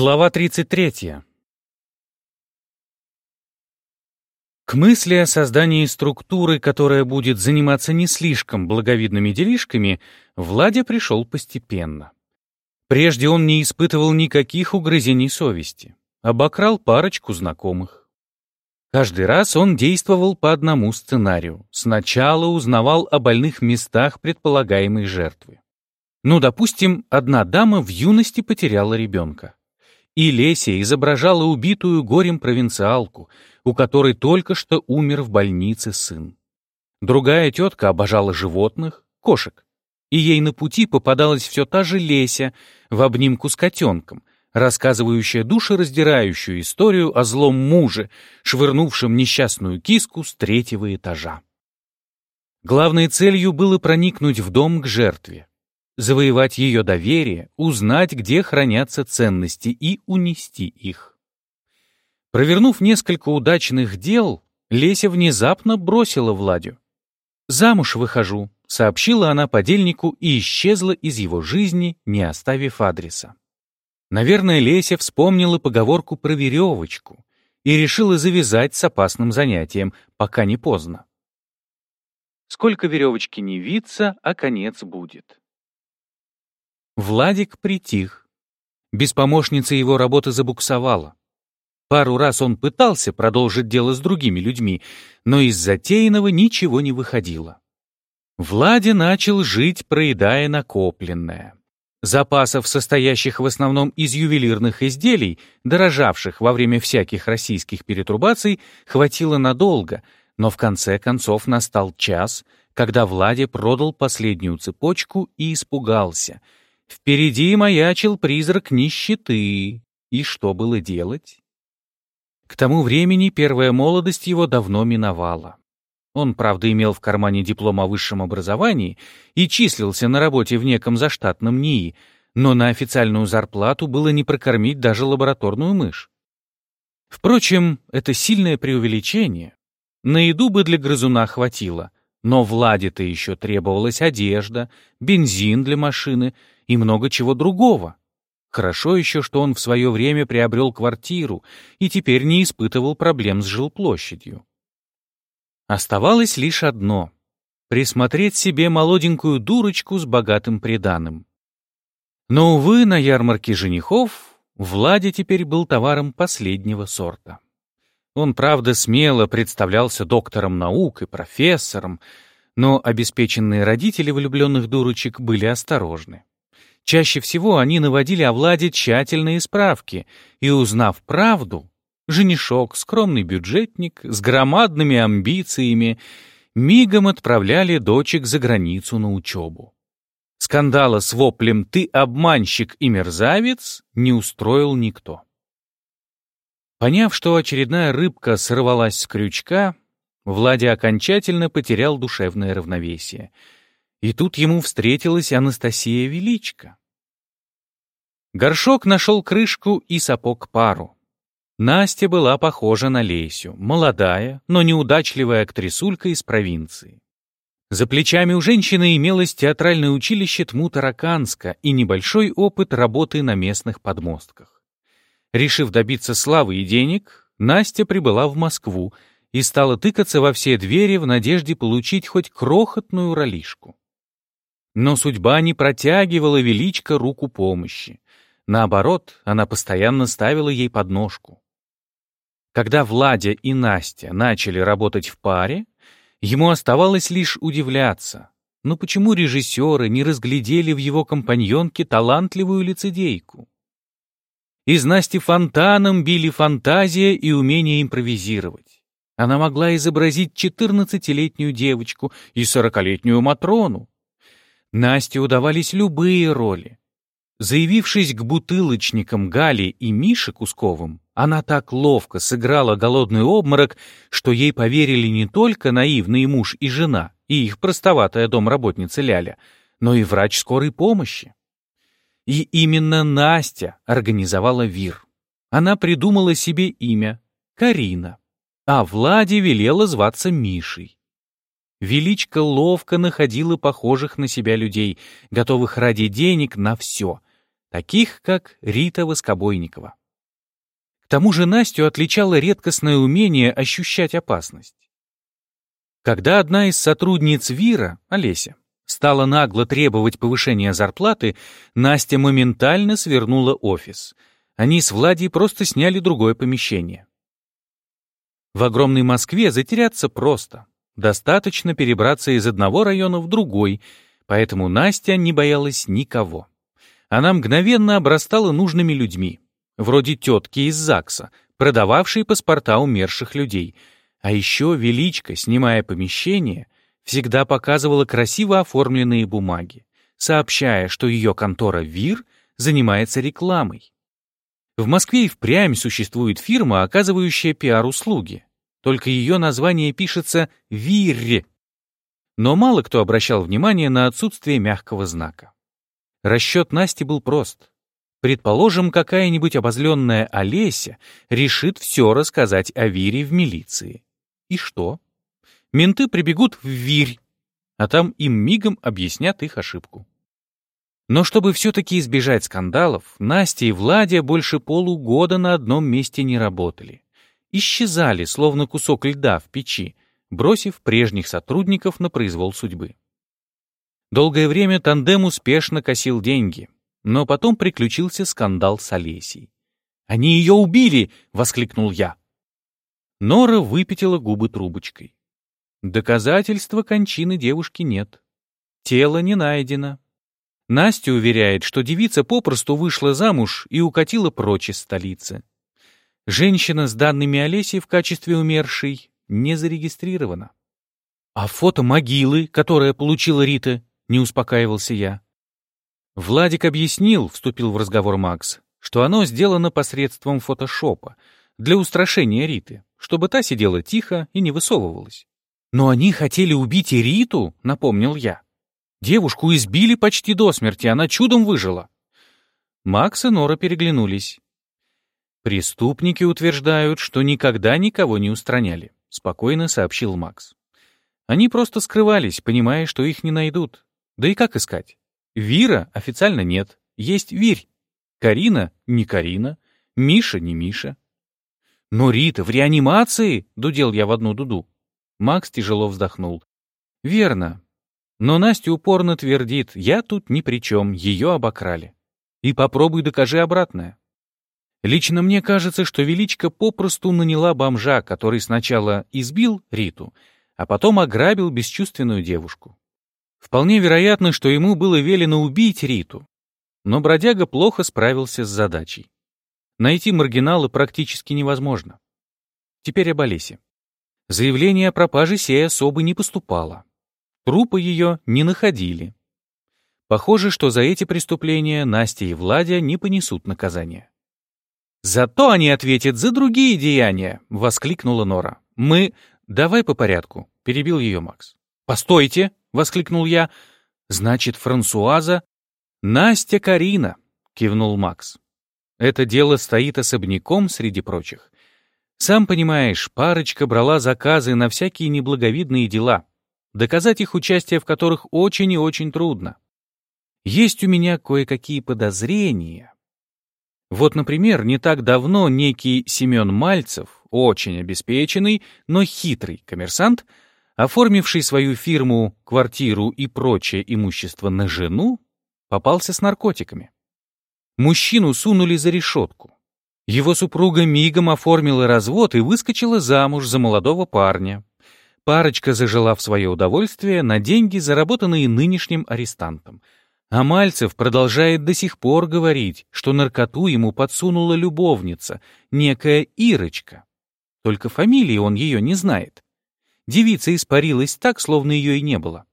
Глава 33. К мысли о создании структуры, которая будет заниматься не слишком благовидными делишками, Владя пришел постепенно. Прежде он не испытывал никаких угрызений совести. Обокрал парочку знакомых. Каждый раз он действовал по одному сценарию. Сначала узнавал о больных местах предполагаемой жертвы. Ну, допустим, одна дама в юности потеряла ребенка и Леся изображала убитую горем провинциалку, у которой только что умер в больнице сын. Другая тетка обожала животных, кошек, и ей на пути попадалась все та же Леся в обнимку с котенком, рассказывающая душераздирающую историю о злом муже, швырнувшем несчастную киску с третьего этажа. Главной целью было проникнуть в дом к жертве, завоевать ее доверие, узнать, где хранятся ценности и унести их. Провернув несколько удачных дел, Леся внезапно бросила Владю. «Замуж выхожу», — сообщила она подельнику и исчезла из его жизни, не оставив адреса. Наверное, Леся вспомнила поговорку про веревочку и решила завязать с опасным занятием, пока не поздно. Сколько веревочки не виться, а конец будет. Владик притих. Без помощницы его работа забуксовала. Пару раз он пытался продолжить дело с другими людьми, но из затеянного ничего не выходило. Влади начал жить, проедая накопленное. Запасов, состоящих в основном из ювелирных изделий, дорожавших во время всяких российских перетрубаций, хватило надолго, но в конце концов настал час, когда Влади продал последнюю цепочку и испугался — Впереди маячил призрак нищеты. И что было делать? К тому времени первая молодость его давно миновала. Он, правда, имел в кармане диплом о высшем образовании и числился на работе в неком заштатном НИИ, но на официальную зарплату было не прокормить даже лабораторную мышь. Впрочем, это сильное преувеличение. На еду бы для грызуна хватило, но Владе-то еще требовалась одежда, бензин для машины — и много чего другого. Хорошо еще, что он в свое время приобрел квартиру и теперь не испытывал проблем с жилплощадью. Оставалось лишь одно — присмотреть себе молоденькую дурочку с богатым приданым. Но, увы, на ярмарке женихов Владе теперь был товаром последнего сорта. Он, правда, смело представлялся доктором наук и профессором, но обеспеченные родители влюбленных дурочек были осторожны. Чаще всего они наводили о Владе тщательные справки, и, узнав правду, женишок, скромный бюджетник, с громадными амбициями, мигом отправляли дочек за границу на учебу. Скандала с воплем «ты обманщик и мерзавец» не устроил никто. Поняв, что очередная рыбка сорвалась с крючка, Владя окончательно потерял душевное равновесие. И тут ему встретилась Анастасия Величко. Горшок нашел крышку и сапог пару. Настя была похожа на Лесю, молодая, но неудачливая актрисулька из провинции. За плечами у женщины имелось театральное училище Тму-Тараканска и небольшой опыт работы на местных подмостках. Решив добиться славы и денег, Настя прибыла в Москву и стала тыкаться во все двери в надежде получить хоть крохотную ролишку. Но судьба не протягивала величко руку помощи. Наоборот, она постоянно ставила ей подножку. Когда Владя и Настя начали работать в паре, ему оставалось лишь удивляться. Но почему режиссеры не разглядели в его компаньонке талантливую лицедейку? Из Насти фонтаном били фантазия и умение импровизировать. Она могла изобразить 14-летнюю девочку и 40-летнюю Матрону. Насте удавались любые роли. Заявившись к бутылочникам Гали и Мише Кусковым, она так ловко сыграла голодный обморок, что ей поверили не только наивный муж и жена, и их простоватая домработница Ляля, но и врач скорой помощи. И именно Настя организовала ВИР. Она придумала себе имя — Карина, а Владе велела зваться Мишей. Величка ловко находила похожих на себя людей, готовых ради денег на все — таких как Рита Воскобойникова. К тому же Настю отличало редкостное умение ощущать опасность. Когда одна из сотрудниц Вира, Олеся, стала нагло требовать повышения зарплаты, Настя моментально свернула офис. Они с Владей просто сняли другое помещение. В огромной Москве затеряться просто. Достаточно перебраться из одного района в другой, поэтому Настя не боялась никого. Она мгновенно обрастала нужными людьми, вроде тетки из ЗАГСа, продававшей паспорта умерших людей. А еще Величка, снимая помещение, всегда показывала красиво оформленные бумаги, сообщая, что ее контора ВИР занимается рекламой. В Москве и впрямь существует фирма, оказывающая пиар-услуги. Только ее название пишется «ВИР». Но мало кто обращал внимание на отсутствие мягкого знака. Расчет Насти был прост. Предположим, какая-нибудь обозленная Олеся решит все рассказать о Вире в милиции. И что? Менты прибегут в Вирь, а там им мигом объяснят их ошибку. Но чтобы все-таки избежать скандалов, Настя и Владя больше полугода на одном месте не работали. Исчезали, словно кусок льда в печи, бросив прежних сотрудников на произвол судьбы. Долгое время тандем успешно косил деньги, но потом приключился скандал с Олесей. «Они ее убили!» — воскликнул я. Нора выпятила губы трубочкой. Доказательства кончины девушки нет. Тело не найдено. Настя уверяет, что девица попросту вышла замуж и укатила прочь из столицы. Женщина с данными Олеси в качестве умершей не зарегистрирована. А фото могилы, которое получила Рита, не успокаивался я. Владик объяснил, вступил в разговор Макс, что оно сделано посредством фотошопа, для устрашения Риты, чтобы та сидела тихо и не высовывалась. «Но они хотели убить и Риту», — напомнил я. «Девушку избили почти до смерти, она чудом выжила». Макс и Нора переглянулись. «Преступники утверждают, что никогда никого не устраняли», — спокойно сообщил Макс. «Они просто скрывались, понимая, что их не найдут. Да и как искать? Вира официально нет. Есть Вирь. Карина — не Карина. Миша — не Миша. «Но Рита в реанимации!» — дудел я в одну дуду. Макс тяжело вздохнул. «Верно. Но Настя упорно твердит, я тут ни при чем, ее обокрали. И попробуй докажи обратное. Лично мне кажется, что Величка попросту наняла бомжа, который сначала избил Риту, а потом ограбил бесчувственную девушку. Вполне вероятно, что ему было велено убить Риту, но бродяга плохо справился с задачей. Найти маргинала практически невозможно. Теперь об Олесе. Заявление о пропаже сей особы не поступало. Трупы ее не находили. Похоже, что за эти преступления Настя и Владя не понесут наказания. «Зато они ответят за другие деяния!» — воскликнула Нора. «Мы...» «Давай по порядку», — перебил ее Макс. «Постойте!» — воскликнул я. «Значит, Франсуаза...» «Настя Карина!» — кивнул Макс. «Это дело стоит особняком среди прочих. Сам понимаешь, парочка брала заказы на всякие неблаговидные дела, доказать их участие в которых очень и очень трудно. Есть у меня кое-какие подозрения. Вот, например, не так давно некий Семен Мальцев, очень обеспеченный, но хитрый коммерсант, оформивший свою фирму, квартиру и прочее имущество на жену, попался с наркотиками. Мужчину сунули за решетку. Его супруга мигом оформила развод и выскочила замуж за молодого парня. Парочка зажила в свое удовольствие на деньги, заработанные нынешним арестантом. А Мальцев продолжает до сих пор говорить, что наркоту ему подсунула любовница, некая Ирочка. Только фамилии он ее не знает. Девица испарилась так, словно ее и не было.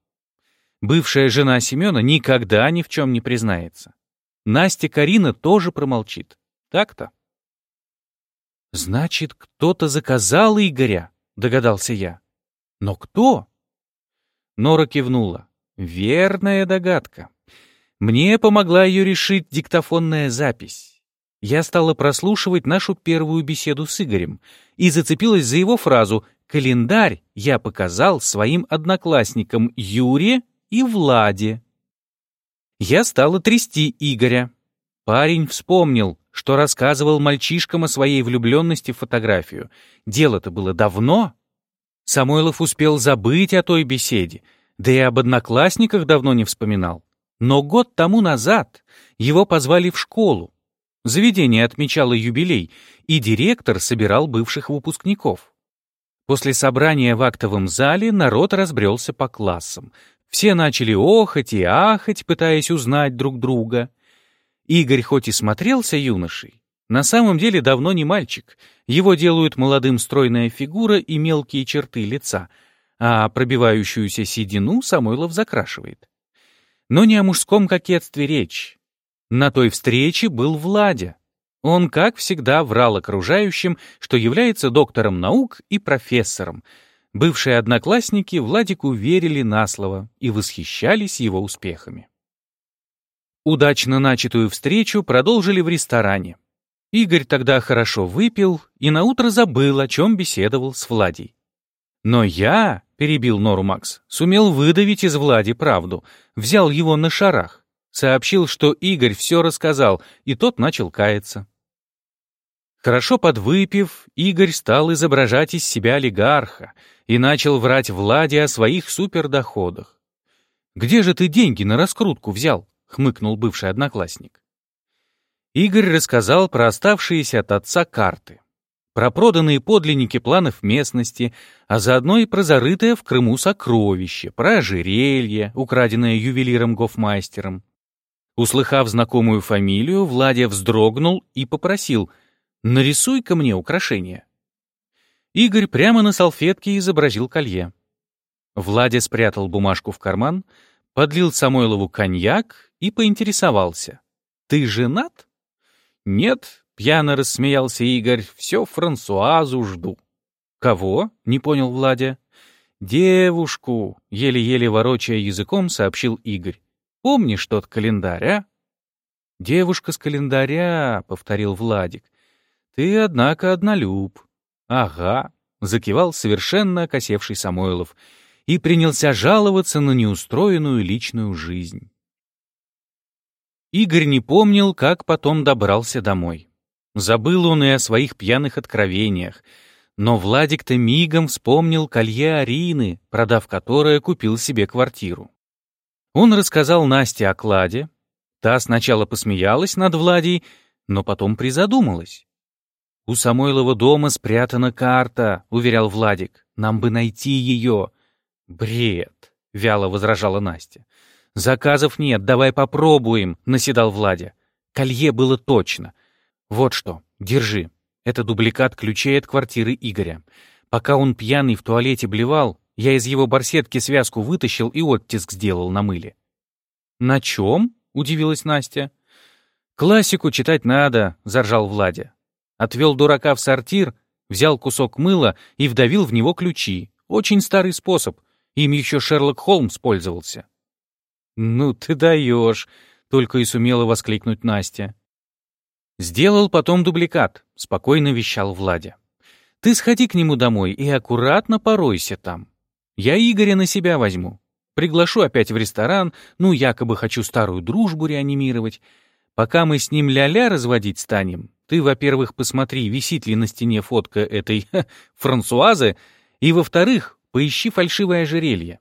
Бывшая жена Семена никогда ни в чем не признается. Настя Карина тоже промолчит. Так-то? «Значит, кто-то заказал Игоря», — догадался я. «Но кто?» Нора кивнула. «Верная догадка. Мне помогла ее решить диктофонная запись. Я стала прослушивать нашу первую беседу с Игорем и зацепилась за его фразу Календарь я показал своим одноклассникам Юре и Владе. Я стала трясти Игоря. Парень вспомнил, что рассказывал мальчишкам о своей влюбленности в фотографию. Дело-то было давно. Самойлов успел забыть о той беседе, да и об одноклассниках давно не вспоминал. Но год тому назад его позвали в школу. Заведение отмечало юбилей, и директор собирал бывших выпускников. После собрания в актовом зале народ разбрелся по классам. Все начали охать и ахать, пытаясь узнать друг друга. Игорь хоть и смотрелся юношей, на самом деле давно не мальчик. Его делают молодым стройная фигура и мелкие черты лица, а пробивающуюся седину Самойлов закрашивает. Но не о мужском кокетстве речь. На той встрече был Владя. Он, как всегда, врал окружающим, что является доктором наук и профессором. Бывшие одноклассники Владику верили на слово и восхищались его успехами. Удачно начатую встречу продолжили в ресторане. Игорь тогда хорошо выпил и наутро забыл, о чем беседовал с Владей. Но я, — перебил Нору Макс, — сумел выдавить из Влади правду, взял его на шарах, сообщил, что Игорь все рассказал, и тот начал каяться. Хорошо подвыпив, Игорь стал изображать из себя олигарха и начал врать Владе о своих супердоходах. «Где же ты деньги на раскрутку взял?» — хмыкнул бывший одноклассник. Игорь рассказал про оставшиеся от отца карты, про проданные подлинники планов местности, а заодно и про зарытое в Крыму сокровище, про ожерелье, украденное ювелиром-гофмастером. Услыхав знакомую фамилию, Владя вздрогнул и попросил «Нарисуй-ка мне украшение». Игорь прямо на салфетке изобразил колье. Владя спрятал бумажку в карман, подлил Самойлову коньяк и поинтересовался. «Ты женат?» «Нет», — пьяно рассмеялся Игорь, — «все Франсуазу жду». «Кого?» — не понял Владя. «Девушку», — еле-еле ворочая языком, сообщил Игорь. «Помнишь тот календарь, а?» «Девушка с календаря», — повторил Владик. «Ты, однако, однолюб». «Ага», — закивал совершенно окосевший Самойлов и принялся жаловаться на неустроенную личную жизнь. Игорь не помнил, как потом добрался домой. Забыл он и о своих пьяных откровениях, но Владик-то мигом вспомнил колье Арины, продав которое купил себе квартиру. Он рассказал Насте о кладе. Та сначала посмеялась над Владей, но потом призадумалась. «У Самойлова дома спрятана карта», — уверял Владик. «Нам бы найти ее». «Бред», — вяло возражала Настя. «Заказов нет, давай попробуем», — наседал Владя. Колье было точно. «Вот что, держи. Это дубликат ключей от квартиры Игоря. Пока он пьяный в туалете блевал, я из его барсетки связку вытащил и оттиск сделал на мыле». «На чем?» — удивилась Настя. «Классику читать надо», — заржал Владя. Отвел дурака в сортир, взял кусок мыла и вдавил в него ключи. Очень старый способ. Им еще Шерлок Холмс пользовался. «Ну ты даешь!» — только и сумела воскликнуть Настя. «Сделал потом дубликат», — спокойно вещал Владя. «Ты сходи к нему домой и аккуратно поройся там. Я Игоря на себя возьму. Приглашу опять в ресторан, ну, якобы хочу старую дружбу реанимировать. Пока мы с ним ля-ля разводить станем, ты, во-первых, посмотри, висит ли на стене фотка этой Франсуазы, и, во-вторых, Поищи фальшивое ожерелье.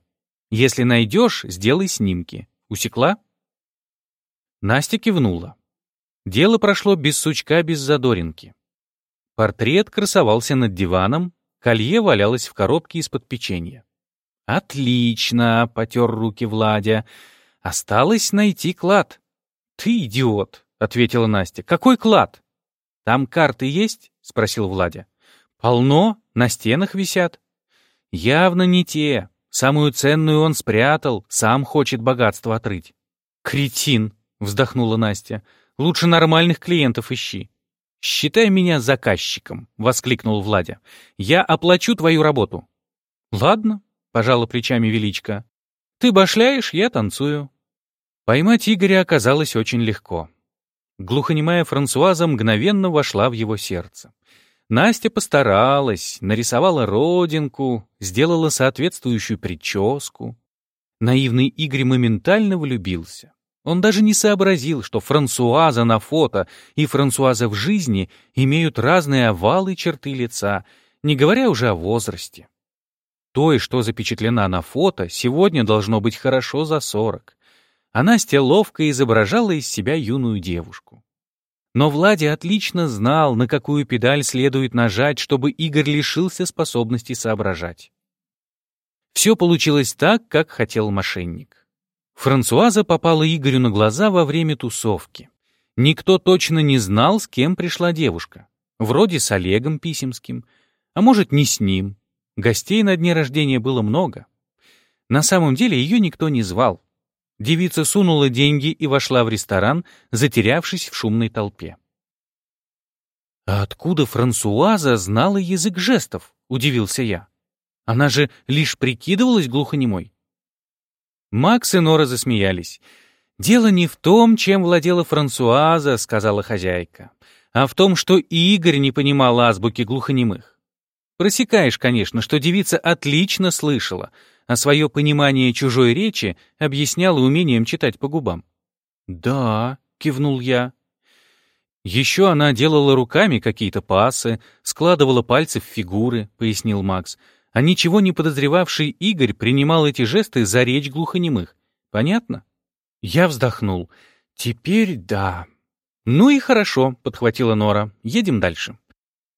Если найдешь, сделай снимки. Усекла?» Настя кивнула. Дело прошло без сучка, без задоринки. Портрет красовался над диваном, колье валялось в коробке из-под печенья. «Отлично!» — потер руки Владя. «Осталось найти клад». «Ты идиот!» — ответила Настя. «Какой клад?» «Там карты есть?» — спросил Владя. «Полно, на стенах висят». Явно не те. Самую ценную он спрятал, сам хочет богатство отрыть. «Кретин!» — вздохнула Настя. «Лучше нормальных клиентов ищи». «Считай меня заказчиком», — воскликнул Владя. «Я оплачу твою работу». «Ладно», — пожала плечами Величка. «Ты башляешь, я танцую». Поймать Игоря оказалось очень легко. Глухонемая Франсуаза мгновенно вошла в его сердце. Настя постаралась, нарисовала родинку, сделала соответствующую прическу. Наивный Игорь моментально влюбился. Он даже не сообразил, что Франсуаза на фото и Франсуаза в жизни имеют разные овалы черты лица, не говоря уже о возрасте. Той, что запечатлена на фото, сегодня должно быть хорошо за сорок. А Настя ловко изображала из себя юную девушку. Но Влади отлично знал, на какую педаль следует нажать, чтобы Игорь лишился способности соображать. Все получилось так, как хотел мошенник. Франсуаза попала Игорю на глаза во время тусовки. Никто точно не знал, с кем пришла девушка. Вроде с Олегом Писемским, а может, не с ним. Гостей на дне рождения было много. На самом деле ее никто не звал. Девица сунула деньги и вошла в ресторан, затерявшись в шумной толпе. «А откуда Франсуаза знала язык жестов?» — удивился я. «Она же лишь прикидывалась глухонемой». Макс и Нора засмеялись. «Дело не в том, чем владела Франсуаза», — сказала хозяйка, «а в том, что Игорь не понимал азбуки глухонемых. Просекаешь, конечно, что девица отлично слышала, а свое понимание чужой речи объясняла умением читать по губам». «Да», — кивнул я. «Еще она делала руками какие-то пасы, складывала пальцы в фигуры», — пояснил Макс а ничего не подозревавший Игорь принимал эти жесты за речь глухонемых. Понятно? Я вздохнул. Теперь да. Ну и хорошо, подхватила Нора. Едем дальше.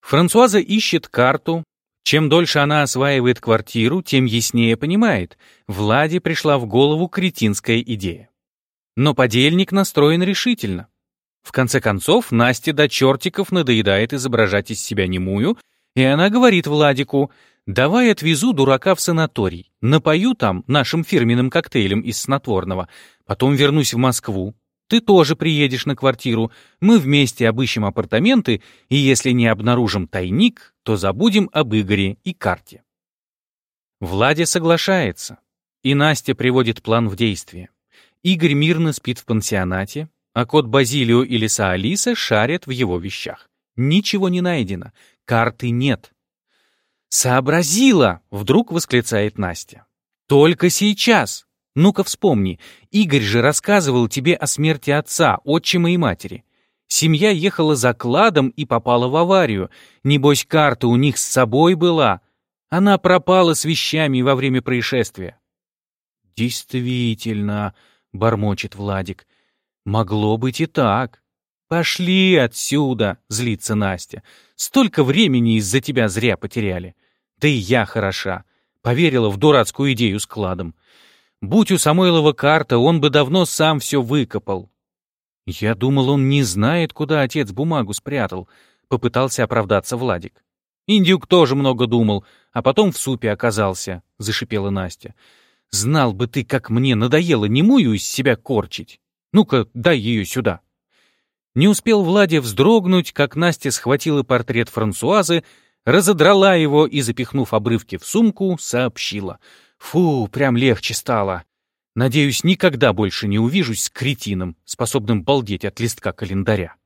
Франсуаза ищет карту. Чем дольше она осваивает квартиру, тем яснее понимает. Владе пришла в голову кретинская идея. Но подельник настроен решительно. В конце концов, Насте до чертиков надоедает изображать из себя немую, и она говорит Владику, Давай отвезу дурака в санаторий, напою там нашим фирменным коктейлем из снотворного, потом вернусь в Москву. Ты тоже приедешь на квартиру, мы вместе обыщем апартаменты, и если не обнаружим тайник, то забудем об Игоре и карте. Владя соглашается, и Настя приводит план в действие. Игорь мирно спит в пансионате, а кот Базилио и лиса Алиса шарят в его вещах. Ничего не найдено, карты нет. «Сообразила!» — вдруг восклицает Настя. «Только сейчас! Ну-ка вспомни, Игорь же рассказывал тебе о смерти отца, отчима и матери. Семья ехала за кладом и попала в аварию. Небось, карта у них с собой была. Она пропала с вещами во время происшествия». «Действительно», — бормочет Владик, — «могло быть и так». «Пошли отсюда!» — злится Настя. «Столько времени из-за тебя зря потеряли. Да и я хороша. Поверила в дурацкую идею с кладом. Будь у Самойлова карта, он бы давно сам все выкопал. Я думал, он не знает, куда отец бумагу спрятал. Попытался оправдаться Владик. Индюк тоже много думал, а потом в супе оказался, — зашипела Настя. Знал бы ты, как мне надоело немую из себя корчить. Ну-ка, дай ее сюда. Не успел Владя вздрогнуть, как Настя схватила портрет Франсуазы, разодрала его и, запихнув обрывки в сумку, сообщила. «Фу, прям легче стало. Надеюсь, никогда больше не увижусь с кретином, способным балдеть от листка календаря».